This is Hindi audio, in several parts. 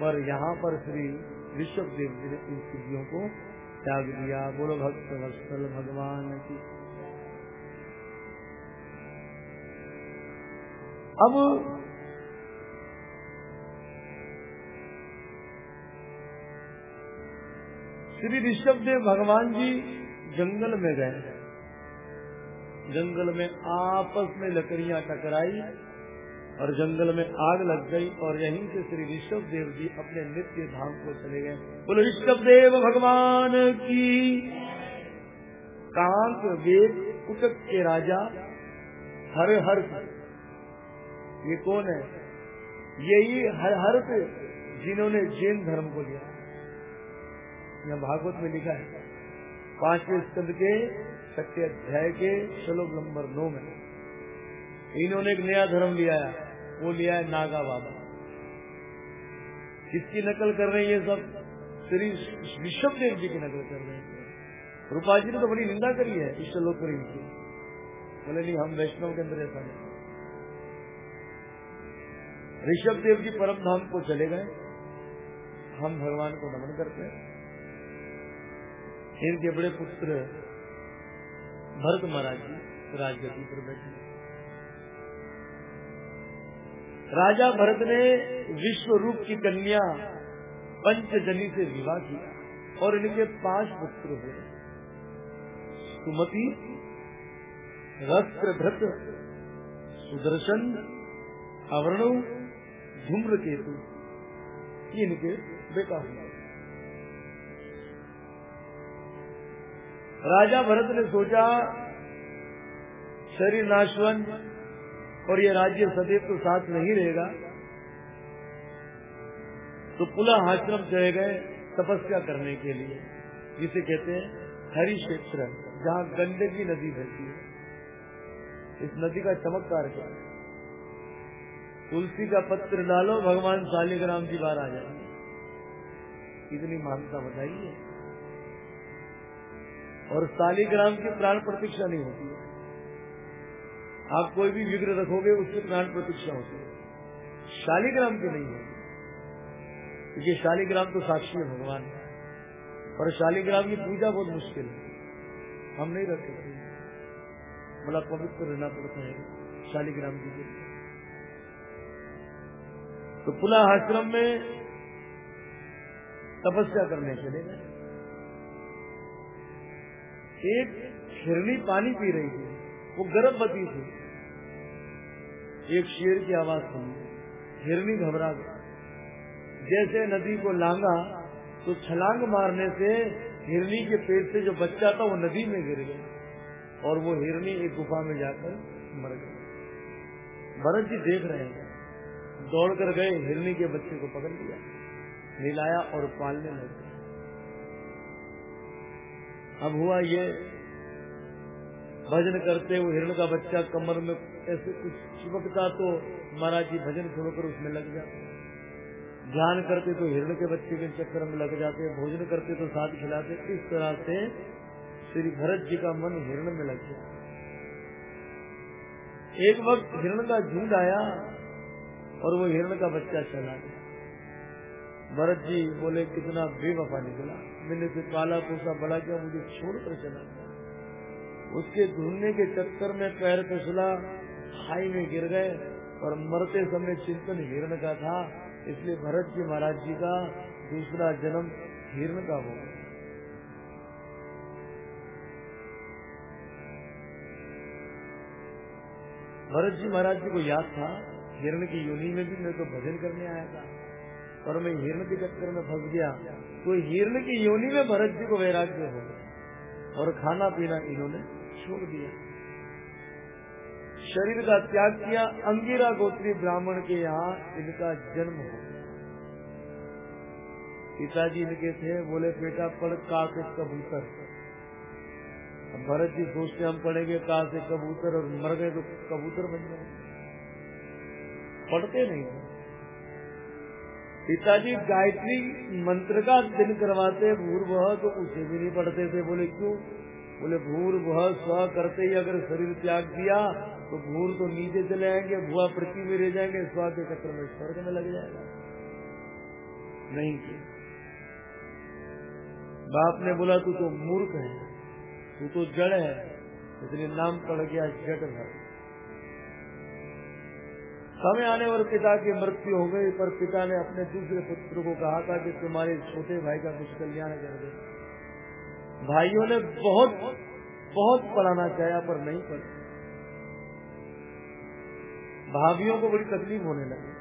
पर यहाँ पर श्री ऋषभ देव जी ने इन सिद्धियों को त्याग दिया। बोलो, भक्त वत्सल भगवान की। अब श्री ऋषभ देव भगवान जी जंगल में गए। जंगल में आपस में लकड़ियाँ टकराई। और जंगल में आग लग गई और यहीं से श्री ऋषभ देव जी अपने नित्य धाम को चले गए। बोलो, ऋषभ देव, भगवान की कांत वेद कुटक के राजा, हर हर ये कौन है? यही हर हर जिन्होंने जैन धर्म को लिया। यहाँ भागवत में लिखा है, पाँचवें स्कंद के छठे अध्याय के श्लोक नंबर नौ में, इन्होंने एक नया धर्म लिया है। वो लिया है नागा बाबा। किसकी नकल कर रहे हैं ये सब? श्री ऋषभ देव जी की नकल कर रहे हैं। रूपा जी ने तो बड़ी निंदा करी है इस श्लोक पर इनकी। बोले, नहीं, हम वैष्णव के अंदर ऐसा नहीं ऋषभ देव जी परम धाम को चले गए। हम भगवान को नमन करते हैं। इनके बड़े पुत्र भरत महाराज जी राजगति पर बैठे राजा भरत ने विश्व रूप की कन्या पंचजनी से विवाह किया और इनके पाँच पुत्र हुए। सुमति रस्त्रभृत सुदर्शन, अवर्ण धूम्र केतु इनके बेटा हुए। राजा भरत ने सोचा, शरीर नाशवन और ये राज्य सदैव तो साथ नहीं रहेगा। तो पुनः आश्रम चले गए तपस्या करने के लिए, जिसे कहते हैं हरि क्षेत्र जहाँ गंडकी नदी बहती है। इस नदी का चमत्कार क्या है? तुलसी का पत्र डालो, भगवान शालिग्राम जी बाहर आ जाएँगे। इतनी मान्यता बताइए। और शालीग्राम की प्राण प्रतीक्षा नहीं होती है। आप कोई भी विग्रह रखोगे, उसकी प्राण प्रतीक्षा होती है। शालीग्राम की नहीं होती क्योंकि शालीग्राम तो साक्षी है भगवान और शालीग्राम की पूजा बहुत मुश्किल है। हम नहीं रख सकते। बड़ा पवित्र रहना पड़ता है शालीग्राम जी के तो पुनः आश्रम में तपस्या करने चले गए। एक हिरनी पानी पी रही थी। वो गर्भवती थी। एक शेर की आवाज़ सुनी, हिरनी घबरा गई जैसे नदी को लांगा तो छलांग मारने से हिरनी के पेट से जो बच्चा था वो नदी में गिर गया और वो हिरनी एक गुफा में जाकर मर गई भरत जी देख रहे हैं। दौड़ कर गए, हिरनी के बच्चे को पकड़ लिया, मिलाया और पालने लगे। अब हुआ ये भजन करते वो हिरण का बच्चा कमर में ऐसे कुछ चिपकता तो महाराज जी भजन छोड़कर उसमें लग जाते ध्यान करते तो हिरण के बच्चे के चक्कर में लग जाते भोजन करते तो साथ खिलाते इस तरह से श्री भरत जी का मन हिरण में लग गया एक वक्त हिरण का झुंड आया और वो हिरण का बच्चा चला गया। भरत जी बोले, कितना बेवफा निकला। मैंने से पाला पोसा बड़ा किया, मुझे छोड़कर चला गया। उसके ढूँढने के चक्कर में पैर फिसला, खाई में गिर गए और मरते समय चिंतन हिरण का था। इसलिए भरत जी महाराज जी का दूसरा जन्म हिरण का हो भरत जी महाराज जी को याद था, हिरण की योनि में भी मैं तो भजन करने आया था। और मैं हिरण के चक्कर में फंस गया तो हिरण की योनि में भरत जी को वैराग्य हो और खाना पीना इन्होंने छोड़ दिया। शरीर का त्याग किया, अंगिरा गोत्री ब्राह्मण के यहाँ इनका जन्म हो पिताजी इनके थे, बोले, बेटा, पढ़ का से कबूतर? भरत जी सोचते, हम पढ़ेंगे का से कबूतर और मर गए तो कबूतर बन गए पढ़ते नहीं पिताजी गायत्री मंत्र का दिन करवाते भह तो उसे भी नहीं पढ़ते थे। बोले, क्यों? बोले, भूर भुआ स्व करते ही अगर शरीर त्याग दिया तो भूर तो नीचे चले आएँगे भुआ पृथ्वी में रह जाएँगे, स्व के चक्र में स्वर्ग में लग जाएगा। नहीं किया। बाप ने बोला, तू तो मूर्ख है, तू तो जड़ है, इसलिए नाम पड़ गया जड़ भर। समय आने पर पिता की मृत्यु हो गई, पर पिता ने अपने दूसरे पुत्र को कहा था कि तुम्हारे छोटे भाई का कुछ कल्याण कर दे। भाइयों ने बहुत बहुत पढ़ाना चाहा पर नहीं पढ़ा भाभियों को बड़ी तकलीफ़ होने लगी।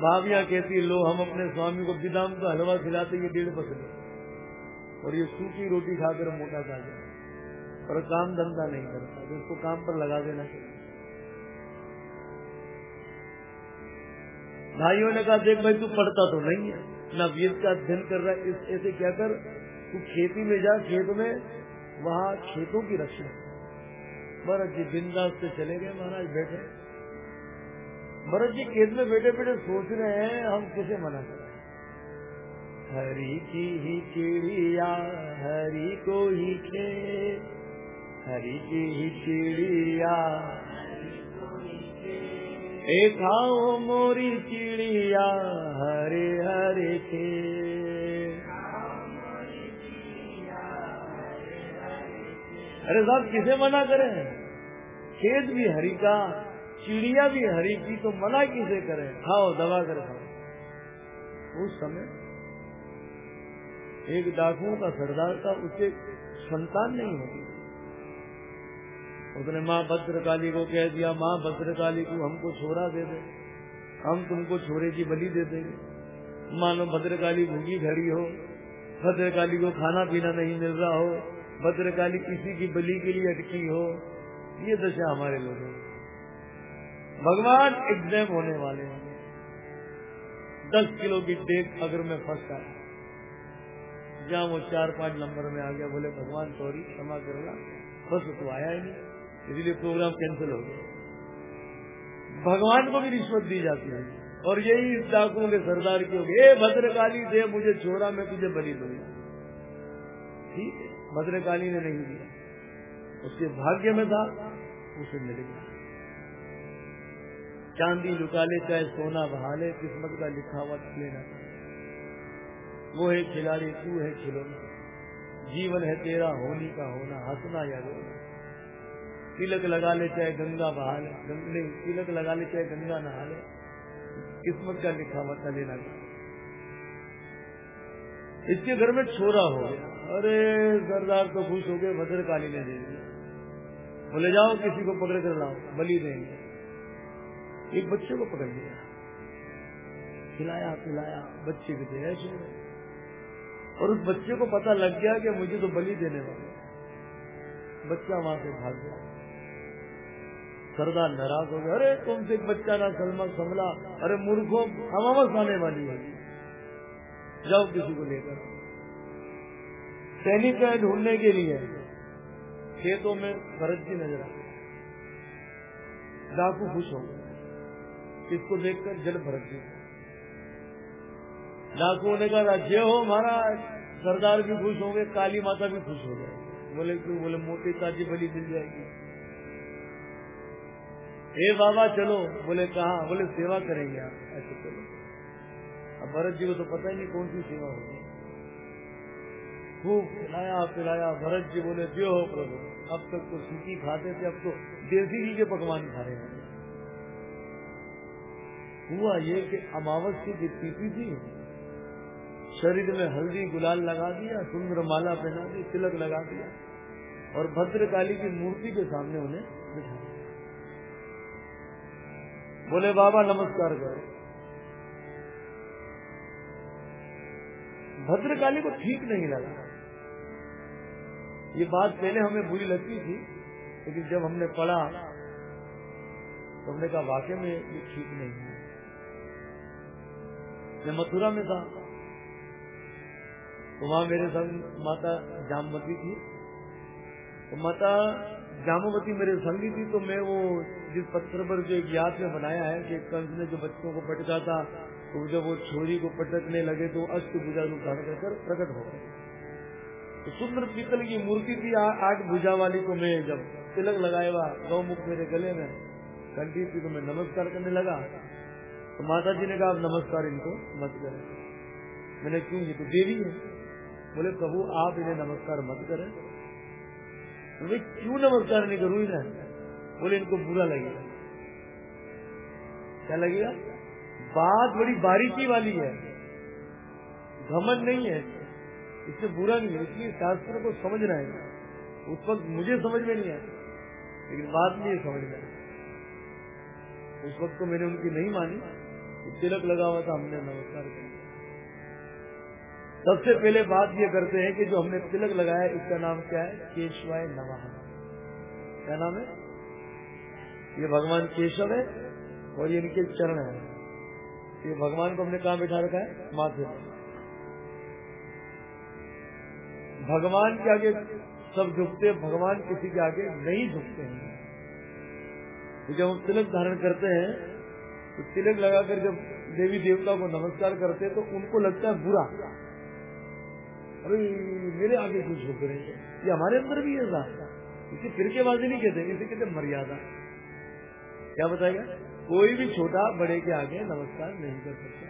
भाभियाँ कहती लो, हम अपने स्वामी को बिदाम का हलवा खिलाते ये डेढ़ पसले और ये सूखी रोटी खाकर मोटा खा जाए। और काम धंधा नहीं करता तो इसको काम पर लगा देना चाहिए। भाइयों ने कहा, देख भाई, तू पढ़ता तो नहीं है, ना वेद का अध्ययन कर रहा है, इस, ऐसे क्या कर? तू खेती में जा, खेत में, वहाँ खेतों की रक्षा भरत जी बिंदास से चले गए, महाराज बैठे। भरत जी खेत में बैठे बैठे सोच रहे हैं, हम किसे मना करें? हरी की ही चिड़िया, हरी को ही खेत। हरी की ही चिड़िया खाओ मोरी चिड़िया हरे हरे खे अरे साहब, किसे मना करें? खेत भी हरी का, चिड़िया भी हरी की तो मना किसे करें? खाओ, दबा कर खाओ। उस समय एक डाकुओं का सरदार था उसे संतान नहीं होती उसने माँ भद्रकाली को कह दिया, माँ भद्रकाली को हमको छोरा दे दे। हम तुमको छोरे की बलि दे देंगे। मानो भद्रकाली भूखी खड़ी हो, भद्रकाली को खाना पीना नहीं मिल रहा हो भद्रकाली किसी की बलि के लिए अटकी हो, ये दशा हमारे लोगों भगवान एग्ज़ाम होने वाले हैं। दस किलो की डेट अगर मैं फंस आया, जहाँ वो चार पाँच नंबर में आ गया, बोले, भगवान, सॉरी, क्षमा करना बस तो आया ही नहीं। इसलिए प्रोग्राम कैंसिल हो गया। भगवान को भी रिश्वत दी जाती है। और यही इस डाकुओं के सरदार की होगी भद्रकाली, दे मुझे छोड़ा मैं तुझे बलि दूँगा। ठीक है। भद्रकाली ने नहीं दिया। उसके भाग्य में था, उसे मिल गया। चांदी लुका ले चाहे सोना बहा ले किस्मत का लिखा हुआ लेना। वो है खिलाड़ी, तू है खिलौना। जीवन है तेरा, होनी का होना, हंसना या रोना। तिलक लगा ले चाहे गंगा बहा ले नहीं, तिलक लगा ले चाहे गंगा नहा ले किस्मत का लिखा हुआ लेना। इसके घर में छोरा हो गया। अरे सरदार तो खुश हो गए भद्रकाली ने दे दिया। बोले, जाओ, किसी को पकड़ कर लाओ, बलि देंगे। एक बच्चे को पकड़ लिया। खिलाया, पिलाया, बच्चे के ऐसे और उस बच्चे को पता लग गया कि मुझे तो बलि देने वाले बच्चा वहाँ से भाग गया। सरदार नाराज़ हो गया। अरे तुमसे बच्चा ना सलमा संभला। अरे, मूर्खों हमावस आने वाली है। जाओ, किसी को लेकर सैनिक ढूँढने के लिए खेतों में भरत जी नज़र आ डाकू खुश हो इसको देखकर जल भरत जी डाकुओं ने कहा, राज्य हो महाराज, सरदार भी खुश होंगे, काली माता भी खुश हो गए बोले, क्यों? बोले, मोटी ताजी बली मिल जाएगी। हे बाबा, चलो। बोले, कहा? बोले, सेवा करेंगे आप। ऐसे चलो अब भरत जी को तो पता ही नहीं कौन सी सेवा होगी। खूब खिलाया, पिलाया, भरत जी बोले जो हो प्रभु। अब तक तो सूखी खाते थे, अब तो देसी घी के पकवान खा रहे हैं। हुआ ये कि अमावस्या की तिथि थी, शरीर में हल्दी गुलाल लगा दिया, सुंदर माला पहना दी, तिलक लगा दिया, और भद्रकाली की मूर्ति के सामने उन्हें बिठा दिया। बोले, बाबा, नमस्कार करो। भद्रकाली को ठीक नहीं लगा। ये बात पहले हमें बुरी लगती थी, लेकिन जब हमने पढ़ा तो हमने कहा, वाकई में ये ठीक नहीं है। मैं मथुरा में था तो वहाँ मेरे संग माता जामवती थी। तो माता जामवती मेरे संगी थी तो मैं वो जिस पत्थर पर जो याद में बनाया है कि कंस ने जो बच्चों को पटका था तो जब वो छोरी को पटकने लगे तो अष्ट भुजा रूप धारण कर प्रकट हो गए। तो सुंदर पीतल की मूर्ति थी आठ भुजा वाली को मैं जब तिलक लगाया हुआ गौमुख मेरे गले में, कंठी थी तो मैं नमस्कार करने लगा। तो माता जी ने कहा, आप नमस्कार इनको मत करें। मैंने क्यों? ये तो देवी है। बोले, प्रभु, आप इन्हें नमस्कार मत करें। भाई क्यों नमस्कार नहीं करूँ इन्हें? बोले, इनको बुरा लगेगा। क्या लगेगा? बात बड़ी बारीकी वाली है। घमन नहीं है। इससे बुरा नहीं है, इसलिए शास्त्र को समझना है। उस वक्त मुझे समझ में नहीं आया, लेकिन बाद में समझ में उस वक्त तो मैंने उनकी नहीं मानी तिलक लगा हुआ था, हमने नमस्कार किया। सबसे पहले बात ये करते हैं कि जो हमने तिलक लगाया, इसका नाम क्या है? केशवाय नवाह क्या नाम है? ये भगवान केशव है, और ये इनके चरण है। ये भगवान को हमने कहा बिठा रखा है? माथे भगवान के आगे सब झुकते, भगवान किसी के आगे नहीं झुकते हैं। जब हम तिलक धारण करते हैं तो तिलक लगाकर जब देवी देवता को नमस्कार करते हैं तो उनको लगता है बुरा। अरे, मेरे आगे कुछ झुक रहे हैं? ये हमारे अंदर भी है इसे फिर बाजी नहीं कहते, इसे कहते मर्यादा। क्या बताएगा? कोई भी छोटा बड़े के आगे नमस्कार नहीं कर सकता।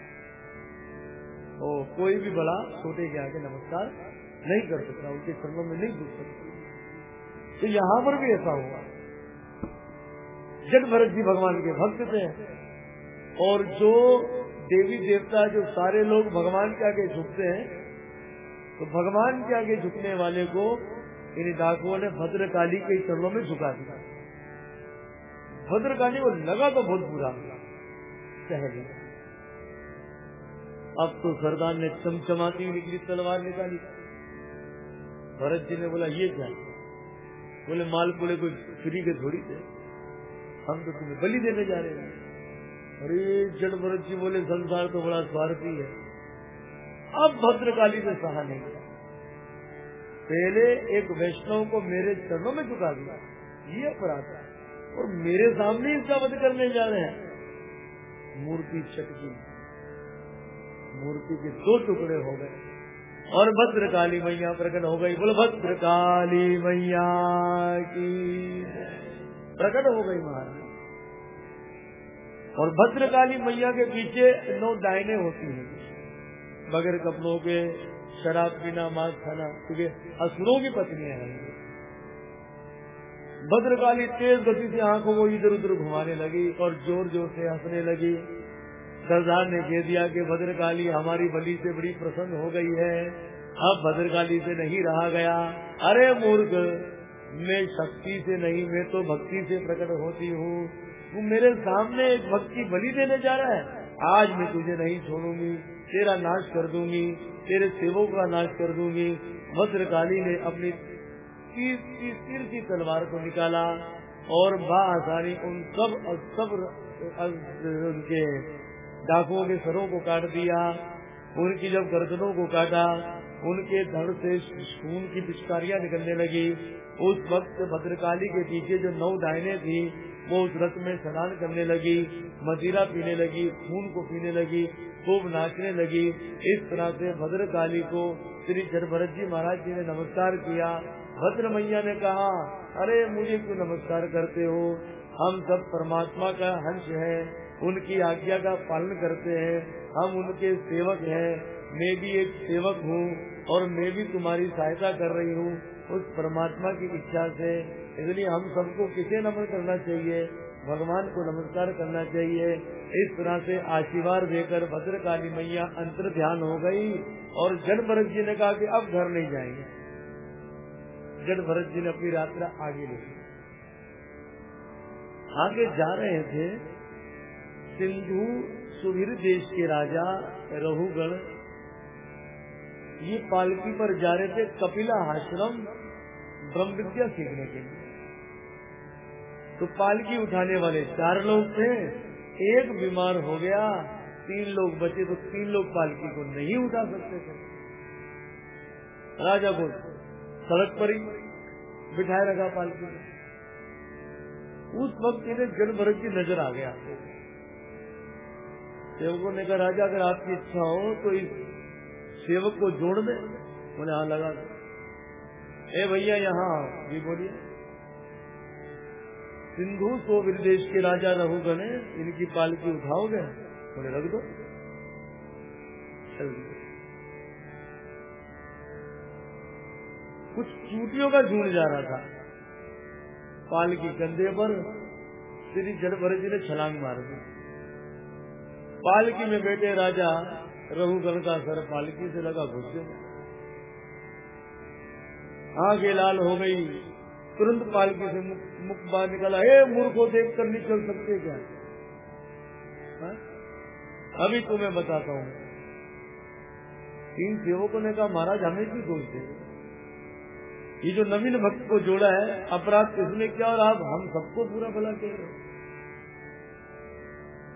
ओ कोई भी बड़ा छोटे के आगे नमस्कार नहीं कर सकता, उनके चरणों में नहीं घुस सकता। तो यहाँ पर भी ऐसा हुआ। जग भरत जी भगवान के भक्त थे, और जो देवी देवता, जो सारे लोग भगवान के आगे झुकते हैं तो भगवान के आगे झुकने वाले को इन डाकुओं ने भद्रकाली के चरणों में झुका दिया। भद्रकाली को लगा तो बहुत बुरा सह अब तो सरदार ने चमचमाती निकली, तलवार निकाली। भरत जी ने बोला, ये क्या बोले मालपुड़े को फ्री के थोड़ी थे। हम तो तुम्हें बलि देने जा रहे हैं। अरे जड़ भरत जी बोले, संसार तो बड़ा स्वार्थी है। अब भद्रकाली में सहा नहीं किया। पहले एक वैष्णव को मेरे चरणों में चुका दिया। ये अपराध है। और मेरे सामने इसका वध करने जा रहे हैं। मूर्ति चटकी। मूर्ति के दो टुकड़े हो गए। और भद्रकाली मैया प्रकट हो गई। बोलो, भद्रकाली मैया की। प्रकट हो गई महाराज। और भद्रकाली मैया के पीछे नौ डायने होती हैं। बगैर कपड़ों के, शराब पीना, मांस खाना, क्योंकि असुरों की पत्नियाँ हैं। भद्रकाली तेज गति से आँखों को इधर उधर घुमाने लगी और ज़ोर ज़ोर से हंसने लगी। सरदार ने कह दिया कि भद्रकाली हमारी बलि से बड़ी प्रसन्न हो गई है। अब भद्रकाली से नहीं रहा गया। अरे मूर्ख, मैं शक्ति से नहीं, मैं तो भक्ति से प्रकट होती हूँ। तू मेरे सामने एक भक्त बलि देने जा रहा है। आज मैं तुझे नहीं छोड़ूँगी, तेरा नाश कर दूँगी, तेरे सेवों का नाश कर दूँगी। भद्रकाली ने अपनी तीर की तीर की तलवार को निकाला और आसानी उन सब सब उनके डाकुओं के सरों को काट दिया, उनकी जब गर्दनों को काटा, उनके धड़ से खून की पिचकारियाँ निकलने लगी। उस वक्त भद्रकाली के पीछे जो नौ डायने थी, वो उस रथ में स्नान करने लगी, मदिरा पीने लगी, खून को पीने लगी, खूब नाचने लगी। इस तरह से भद्रकाली को श्री भरत जी महाराज जी ने नमस्कार किया। भद्र मैया ने कहा, अरे मुझे क्यों नमस्कार करते हो? हम सब परमात्मा का हंस है, उनकी आज्ञा का पालन करते हैं, हम उनके सेवक हैं। मैं भी एक सेवक हूँ और मैं भी तुम्हारी सहायता कर रही हूँ। उस परमात्मा की इच्छा से इसलिए हम सबको किसे नमन करना चाहिए? भगवान को नमस्कार करना चाहिए। इस तरह से आशीर्वाद देकर भद्रकाली मैया अंतर ध्यान हो गई और जन भरत जी ने कहा कि अब घर नहीं जाएँगे। जन भरत जी ने अपनी यात्रा आगे ली। आगे जा रहे थे। सिंधु सुधीर देश के राजा, रहुगण। ये पालकी पर जा रहे थे कपिला आश्रम ब्रह्म विद्या सीखने के लिए। तो पालकी उठाने वाले चार लोग थे। एक बीमार हो गया, तीन लोग बचे तो तीन लोग पालकी को नहीं उठा सकते थे। राजा को सड़क पर ही बिठाए रखा पालकी उस वक्त इन्हें जन भरत की नज़र आ गया सेवकों ने कहा, राजा, अगर आपकी इच्छा हो तो इस सेवक को जोड़ दे बोले हाँ लगा ए भैया, यहाँ जी, बोलिए। सिंधु सो विदेश के राजा रघुगण इनकी पालकी उठाओगे? बोले रख दो। कुछ चूटियों का झूठ जा रहा था। पाल की कंधे पर श्री जड़भर जी ने छलांग मार दी। पालकी में बैठे राजा रघुगण का सर पालकी से लगा घुस आगे लाल हो गई। तुरंत पालकी से मुख बाहर निकला। हे मूर्खो देख कर नहीं चल सकते क्या? हा? अभी तुम्हें बताता हूँ। तीन सेवकों ने कहा, महाराज, हमें क्यों सोचते ये जो नवीन भक्त को जोड़ा है, अपराध किसने किया और आप हम सबको पूरा भला कह रहे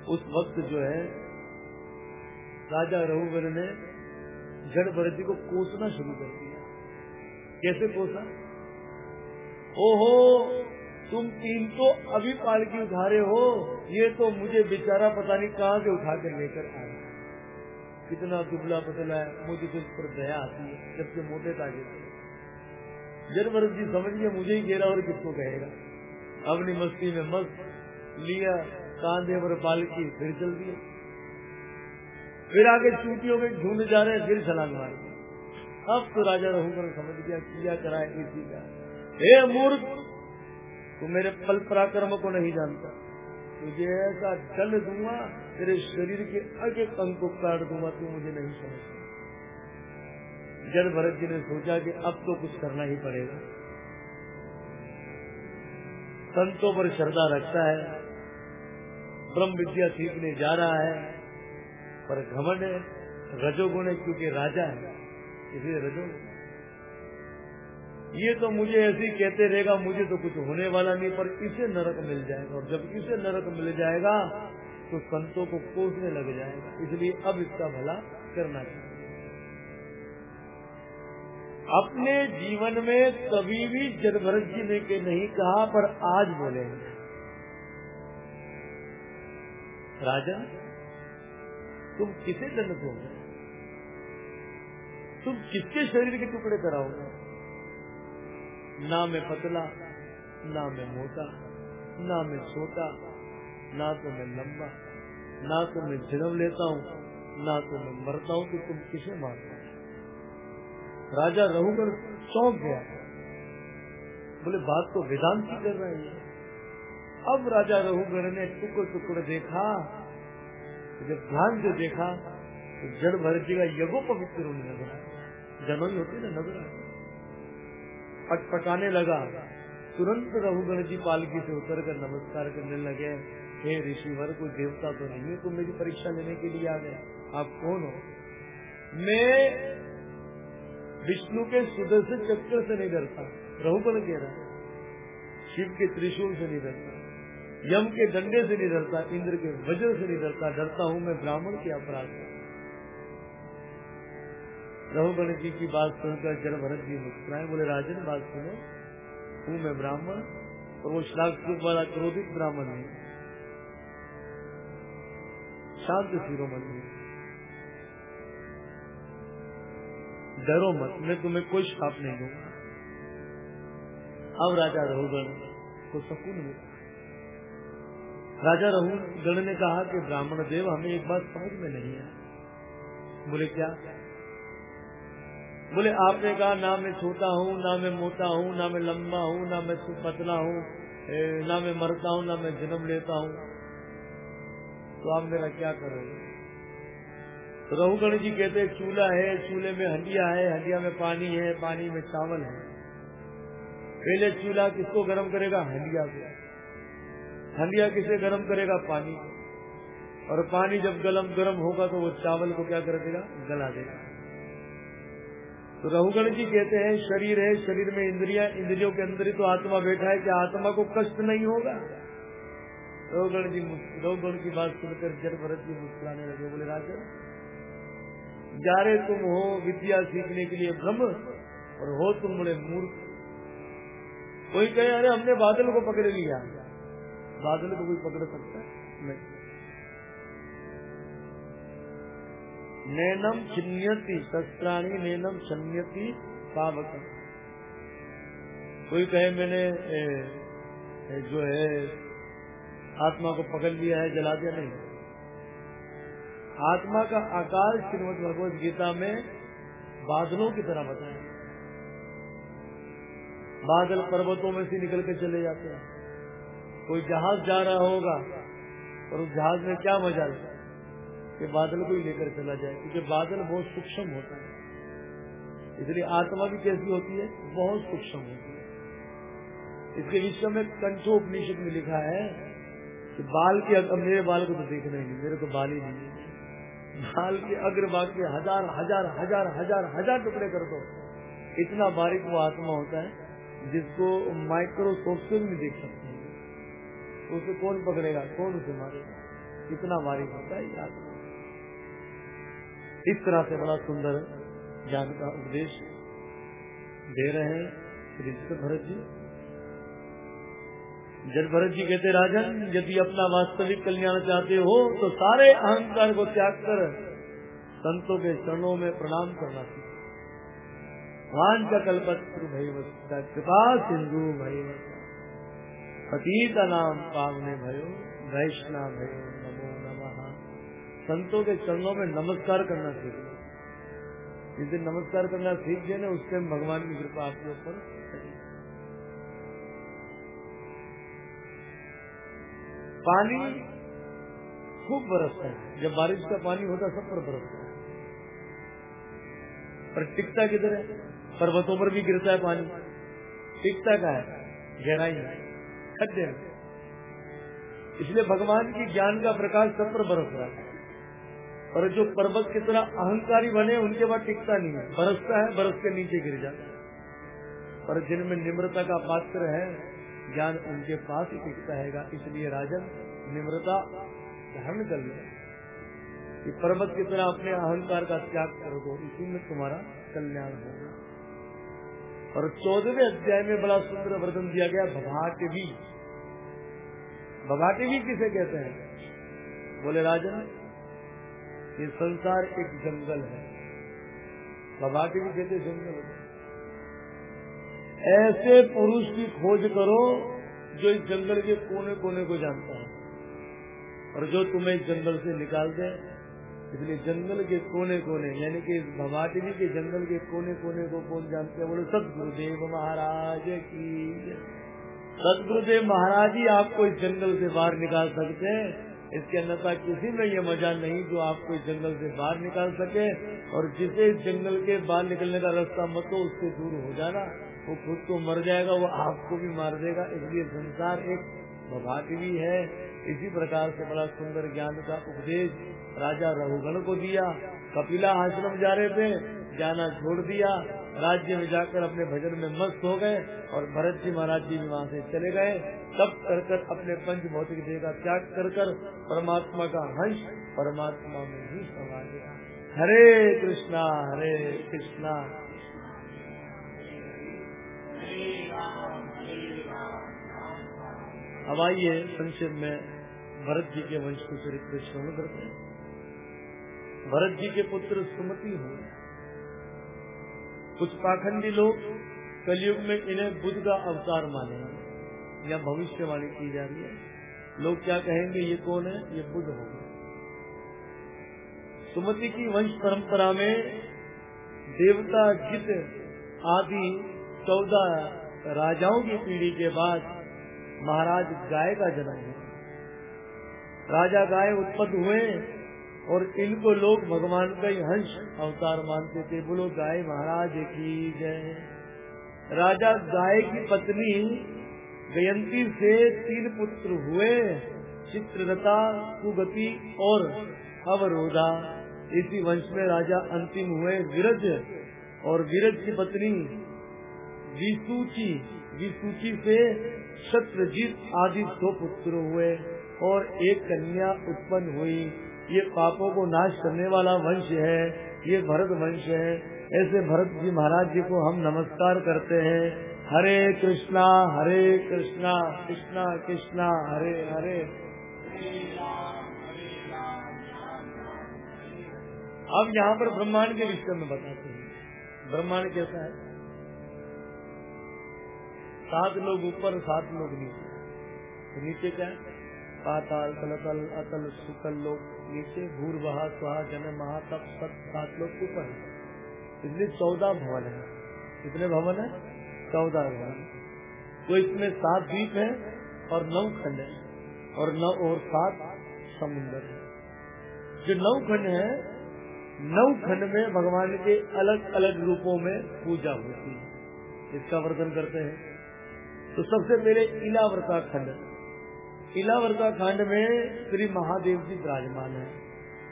उस वक्त जो है, राजा रघुवर ने जड़ भरत को कोसना शुरू कर दिया। कैसे कोसा? ओहो, तुम तीन तो अभी पालकी उठा रहे हो, ये तो मुझे बेचारा पता नहीं कहाँ से उठा कर लेकर आया कितना दुबला पतला है, मुझे तो इस पर दया आती है जबकि मोटे ताजे थे। जनवरत जी समझ गए, मुझे ही घेरा और किसको कहेगा? अपनी मस्ती में मस्त, लिया, कांधे पर पालकी फिर चल दिया। फिर आगे चूटियों में ढूंढ जा रहे, फिर छलांग मार अब तो राजा रहूँगा समझ गया किया कराए किसी का। हे मूर्ख, तू मेरे पल पराक्रम को नहीं जानता। तुझे ऐसा जल दूँगा, तेरे शरीर के अगे अंग को काट दूँगा, तू मुझे नहीं समझता। जल भरत जी ने सोचा कि अब तो कुछ करना ही पड़ेगा। संतों पर श्रद्धा रखता है। ब्रह्म विद्या सीखने जा रहा है। पर घमंड रजोगुण है क्योंकि राजा है। इसलिए रजोगुण। ये तो मुझे ऐसे कहते रहेगा, मुझे तो कुछ होने वाला नहीं, पर इसे नरक मिल जाएगा। और जब इसे नरक मिल जाएगा तो संतों को कोसने लग जाएगा। इसलिए अब इसका भला करना चाहिए। अपने जीवन में कभी भी जनभरत जी ने के नहीं कहा, पर आज बोले। राजा, तुम किसे दंड दोगे? तुम किसके शरीर के टुकड़े कराओगे? ना मैं पतला, ना मैं मोटा, ना मैं छोटा, ना तो मैं लंबा, ना तो मैं जन्म लेता हूँ, ना तो मैं मरता हूँ तो तुम किसे मारता राजा रहुगढ़ चौंक गया। बोले, बात तो वेदांत की कर रहे हैं। अब राजा रहुगढ़ ने टुकड़ टुकड़ देखा, जब ध्यान से देखा तो जड़ भर का यगो पवित्र होने लगा। होती ना नज़र पटपटाने लगा। तुरंत रघुगण जी पालकी से उतर कर नमस्कार करने लगे। हे ऋषिवर, कोई देवता तो नहीं है, तुम मेरी परीक्षा लेने के लिए आ गए। आप कौन हो? मैं विष्णु के सुदर्शन चक्र से नहीं डरता। रघुगण कह रहा शिव के त्रिशूल से नहीं डरता। यम के डंडे से नहीं डरता। इंद्र के वज्र से नहीं डरता। डरता हूँ मैं ब्राह्मण के अपराध से। रघुगण जी की बात सुनकर जल भरत जी मुस्कुराए। बोले, राजन, बात सुनो। हूँ मैं ब्राह्मण और वो श्लाघ वाला क्रोधित ब्राह्मण है। शांत शिरोमणि डरो मत, मैं तुम्हें कोई श्राप नहीं दूँगा। अब राजा रघुगण को सकून मिला। राजा रघुगण ने कहा कि ब्राह्मण देव, हमें एक बात समझ में नहीं है बोले, क्या? बोले, आपने कहा, ना मैं छोटा हूँ, ना मैं मोटा हूँ, ना मैं लंबा हूँ, ना मैं पतला हूँ ना मैं मरता हूँ, ना मैं जन्म लेता हूँ। तो आप मेरा क्या करोगे? रघुगण जी कहते चूल्हा है, चूल्हे में हंडिया है, हंडिया में पानी है, पानी में चावल है। पहले चूल्हा किसको गर्म करेगा? हंडिया को। हंडिया किसे गर्म करेगा? पानी और पानी जब गलम गर्म होगा तो वो चावल को क्या कर देगा? गला देगा। तो रघुगण जी कहते हैं, शरीर है, शरीर में इंद्रिया, इंद्रियों के अंदर ही तो आत्मा बैठा है कि आत्मा को कष्ट नहीं होगा। रघुगण जी रघुगण की बात सुनकर जन भरत जी मुस्कुराने लगे, बोले, राजा जा रहे तुम हो विद्या सीखने के लिए ब्रह्म और हो तुम बड़े मूर्ख। कोई कहे अरे हमने बादल को पकड़ लिया। बादल को कोई पकड़ सकता है? नहीं। नैनम छिन्यति शस्त्राणी नैनम छन्यति पावक। कोई कहे मैंने ए, ए, जो है आत्मा को पकड़ लिया है जला दिया नहीं आत्मा का आकार श्रीमद भगवत गीता में बादलों की तरह बताया बादल पर्वतों में से निकल के चले जाते हैं। कोई जहाज़ जा रहा होगा और उस जहाज़ में क्या मज़ा है? कि बादल को ही लेकर चला जाए, क्योंकि बादल बहुत सूक्ष्म होता है। इसलिए आत्मा भी कैसी होती है? बहुत सूक्ष्म होती है। इसके विषय में कंठोपनिषद में लिखा है कि बाल के अब मेरे बाल को तो देखना ही नहीं, मेरे को बाल ही नहीं। है बाल के अग्रभाग के हज़ार हज़ार हज़ार हज़ार हज़ार टुकड़े कर दो। इतना बारीक वो आत्मा होता है जिसको माइक्रोस्कोप से भी देख सकते हैं। उसे कौन पकड़ेगा? कौन उसे मारेगा? इतना बारीक होता है आत्मा। इस तरह से बड़ा सुंदर ज्ञान का उपदेश दे रहे हैं श्री भरत जी। जब भरत जी कहते, राजन, यदि अपना वास्तविक कल्याण चाहते हो तो सारे अहंकार को त्याग कर संतों के चरणों में प्रणाम करना चाहिए। वान का कल्पत्रु कृपा सिंधु भय अतीत नाम पावने भयो, वैष्णव भयो, नमो नमः। संतों के चरणों में नमस्कार करना सीख जिस दिन नमस्कार करना सीख गए ना, उस टाइम भगवान की कृपा आपके ऊपर पानी खूब बरसता है। जब बारिश का पानी होता सब पर बरसता है। पर टिकता किधर है? पर्वतों पर भी गिरता है पानी। टिकता का है? गहराई है खड्डे में। इसलिए भगवान की ज्ञान का प्रकाश सब पर बरस रहा है। और जो पर्वत की तरह अहंकारी बने, उनके बाद टिकता नहीं है। बरसता है, बरस के नीचे गिर जाता है। पर जिनमें निम्रता का पात्र है ज्ञान उनके पास ही टिकता इसलिए राजन निम्रता धारण कर लिया कि पर्वत की तरह अपने अहंकार का त्याग कर दो इसी में तुम्हारा कल्याण होगा। और चौदहवें अध्याय में बड़ा सुंदर वर्तन दिया गया भभाट भी। भभाट भी किसे कहते हैं? बोले, राजन, ये संसार एक जंगल है। भभाट भी कहते जंगल है। ऐसे पुरुष की खोज करो जो इस जंगल के कोने कोने को जानता है। और जो तुम्हें इस जंगल से निकाल दे। इसलिए जंगल के कोने कोने यानी कि इस भवाटिनी के जंगल के कोने कोने को कौन जानते हैं? बोले, सदगुरुदेव महाराज की। सदगुरुदेव महाराज ही आपको इस जंगल से बाहर निकाल सकते हैं। इसके अन्यथा किसी में ये मज़ा नहीं जो आपको इस जंगल से बाहर निकाल सके। और जिसे इस जंगल के बाहर निकलने का रास्ता मत हो उससे दूर हो जाना। वो खुद को मर जाएगा, वो आपको भी मार देगा। इसलिए संसार एक भी है। इसी प्रकार से बड़ा सुंदर ज्ञान का उपदेश राजा रघुगण को दिया। कपिला आश्रम जा रहे थे, जाना छोड़ दिया। राज्य में जाकर अपने भजन में मस्त हो गए और भरत जी महाराज जी भी वहाँ से चले गए। तब कर कर अपने पंच भौतिक देह का त्याग कर कर परमात्मा का हंस परमात्मा में ही समा गया हरे कृष्णा हरे कृष्णा। अब आइए संक्षेप में भरत जी के वंश को चरित्र श्रवण करते हैं। भरत जी के पुत्र सुमति हुए कुछ पाखंडी लोग कलयुग में इन्हें बुद्ध का अवतार मानेंगे या भविष्यवाणी की जा रही है। लोग क्या कहेंगे, ये कौन है? ये बुद्ध होगा सुमति की वंश परंपरा में देवता जित आदि चौदह राजाओं की पीढ़ी के बाद महाराज गाय का जन्म हुआ। राजा गाय उत्पन्न हुए और इनको लोग भगवान का ही हंस अवतार मानते थे। बोलो, गाय महाराज की जय। राजा गाय की पत्नी गयंती से तीन पुत्र हुए चित्रलता कुगति और अवरोधा। इसी वंश में राजा अंतिम हुए विरज और विरज की पत्नी विसूची विसूची से शत्रजीत आदि दो पुत्र हुए और एक कन्या उत्पन्न हुई। ये पापों को नाश करने वाला वंश है, ये भरत वंश है। ऐसे भरत जी महाराज जी को हम नमस्कार करते हैं। हरे कृष्णा हरे कृष्णा कृष्णा कृष्णा, हरे हरे। अब यहाँ पर ब्रह्मांड के विषय में बताते हैं। ब्रह्मांड कैसा है? सात लोग ऊपर, सात लोग नीचे। नीचे क्या है? पाताल तलतल अतल सुतल लोग नीचे भूर बहा सुहा जन, महा, तप, सत, सात लोग ऊपर है। इसलिए चौदह भवन है। कितने भवन है? चौदह भवन। तो इसमें सात द्वीप है और नौ खंड है। और नौ और सात समुन्द्र है। जो नौ खंड है, नौ खंड में भगवान के अलग अलग रूपों में पूजा होती है। इसका वर्णन करते हैं। तो सबसे पहले इलावरता खंड। इलावरता खंड में श्री महादेव जी विराजमान है।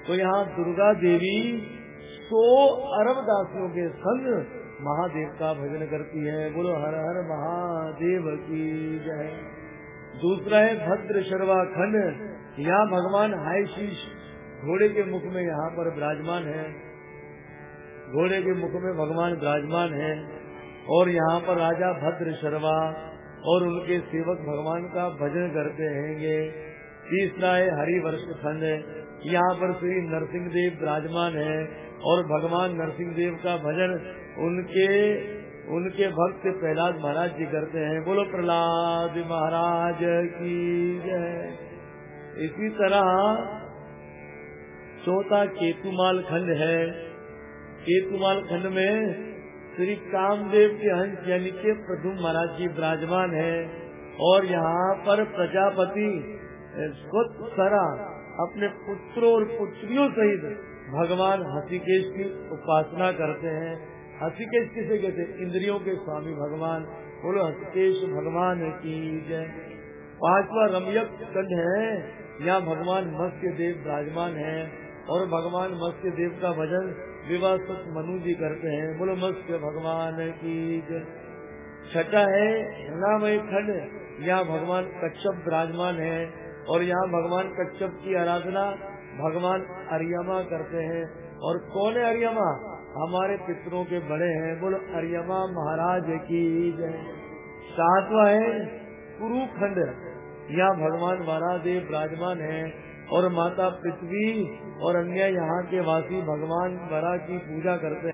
तो यहाँ दुर्गा देवी सौ अरब दासियों के संग महादेव का भजन करती है। बोलो, हर हर महादेव की जय। दूसरा है भद्र शर्वा खंड। यहाँ भगवान हाय शीश घोड़े के मुख में यहाँ पर विराजमान है। घोड़े के मुख में भगवान विराजमान है। और यहाँ पर राजा भद्र शर्वा और उनके सेवक भगवान का भजन करते हैंगे तीसरा है हरि वर्ष खंड। यहाँ पर श्री नरसिंह देव विराजमान है और भगवान नरसिंह देव का भजन उनके उनके भक्त प्रहलाद महाराज जी करते हैं। बोलो प्रहलाद महाराज की जय। इसी तरह चौथा केतुमाल खंड है। केतुमाल खंड में श्री कामदेव के हंस यानी के प्रधुम महाराज जी विराजमान है और यहाँ पर प्रजापति सरा अपने पुत्रों और पुत्रियों सहित भगवान हसीकेश की उपासना करते हैं। हसीकेश किसे कहते इंद्रियों के स्वामी भगवान। बोलो, हसीकेश भगवान की जय। पांचवा रमयक कंड है। यहाँ भगवान मत्स्य देव विराजमान है और भगवान मत्स्य देव का भजन विवाह सच मनु जी करते हैं। बोलो, मत्स्य भगवान की छठा है गंगामय खंड। यहाँ भगवान कच्छप विराजमान है और यहाँ भगवान कच्छप की आराधना भगवान अरियमा करते हैं। और कौन है अरियमा? हमारे पितरों के बड़े हैं। बोलो, अरियमा महाराज की जय। सातवा है, कुरुखंड। यहाँ भगवान महाराज विराजमान है। और माता पृथ्वी और अन्य यहाँ के वासी भगवान बरा की पूजा करते हैं।